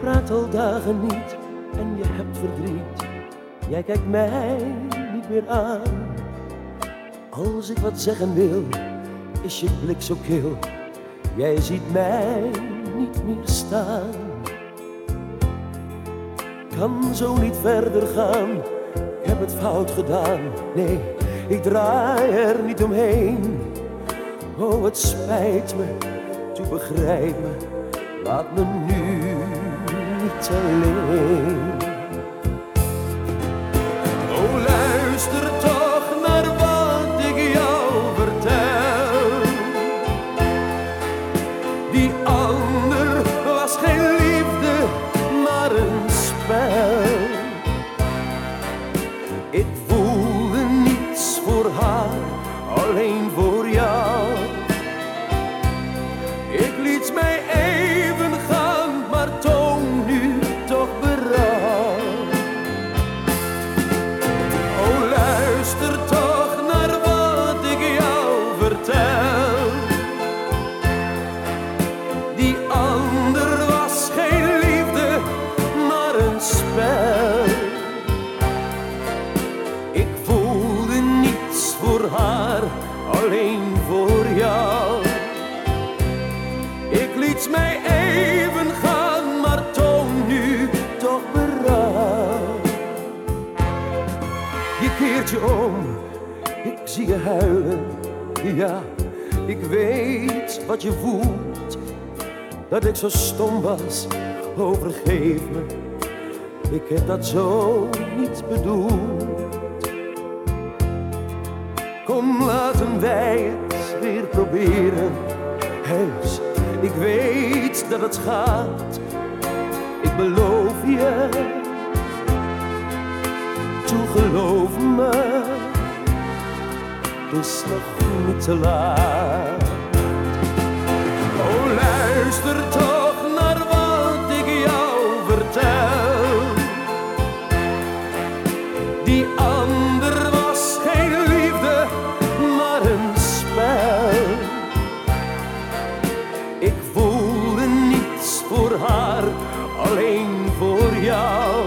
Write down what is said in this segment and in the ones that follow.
praat al dagen niet en je hebt verdriet. Jij kijkt mij niet meer aan. Als ik wat zeggen wil, is je blik zo kil. Jij ziet mij niet meer staan. Kan zo niet verder gaan, ik heb het fout gedaan. Nee, ik draai er niet omheen. Oh, het spijt me, toe begrijp me, laat me nu niet alleen. Oh, luister toch naar wat ik jou vertel. Die ander was geen liefde, maar een spel. Ik voelde niets voor haar, alleen voor mij even gaan, maar toon nu toch berouw. Je keert je om, ik zie je huilen. Ja, ik weet wat je voelt. Dat ik zo stom was, overgeef me. Ik heb dat zo niet bedoeld. Kom, laten wij het weer proberen. Ik weet dat het gaat. Ik beloof je. Toe geloof me. Het is nog niet te laat. Oh, luister toch naar wat ik jou vertel. Die jou.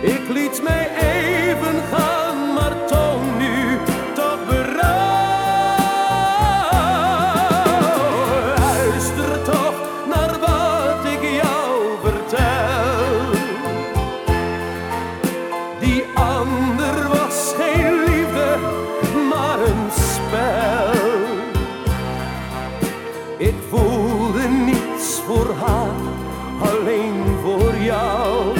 Ik liet mij even gaan, maar toon nu toch berouw. Luister toch naar wat ik jou vertel. Die ander was geen liefde, maar een spel. Ik voelde niets voor haar, alleen voor jou.